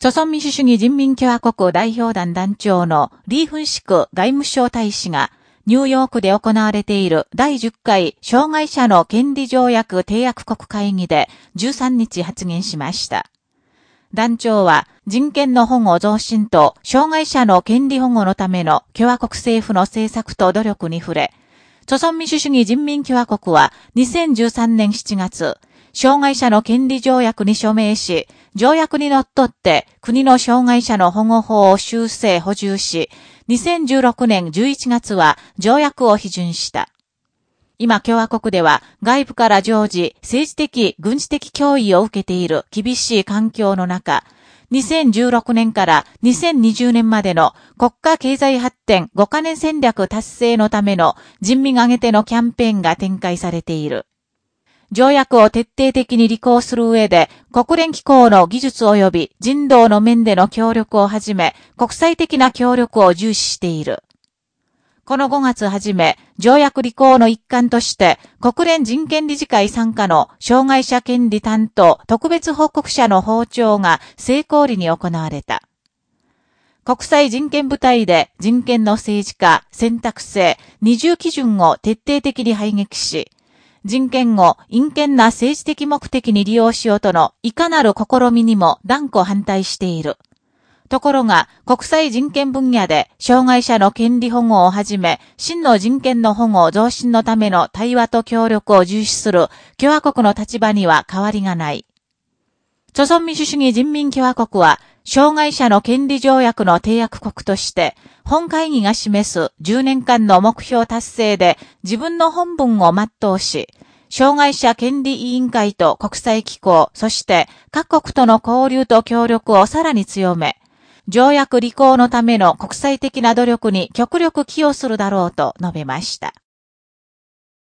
朝鮮民主主義人民共和国代表団団長のリーフンシク外務省大使が、ニューヨークで行われている第10回障害者の権利条約締約国会議で13日発言しました。団長は人権の保護増進と障害者の権利保護のための共和国政府の政策と努力に触れ、朝鮮民主主義人民共和国は2013年7月、障害者の権利条約に署名し、条約にのっとって国の障害者の保護法を修正補充し、2016年11月は条約を批准した。今共和国では外部から常時政治的、軍事的脅威を受けている厳しい環境の中、2016年から2020年までの国家経済発展5カ年戦略達成のための人民挙げてのキャンペーンが展開されている。条約を徹底的に履行する上で、国連機構の技術及び人道の面での協力をはじめ、国際的な協力を重視している。この5月はじめ、条約履行の一環として、国連人権理事会参加の障害者権利担当特別報告者の訪朝が成功裏に行われた。国際人権部隊で人権の政治家、選択性、二重基準を徹底的に排撃し、人権を陰険な政治的目的に利用しようとのいかなる試みにも断固反対している。ところが、国際人権分野で、障害者の権利保護をはじめ、真の人権の保護増進のための対話と協力を重視する共和国の立場には変わりがない。朝鮮民主主義人民共和国は、障害者の権利条約の締約国として、本会議が示す10年間の目標達成で自分の本文を全うし、障害者権利委員会と国際機構、そして各国との交流と協力をさらに強め、条約履行のための国際的な努力に極力寄与するだろうと述べました。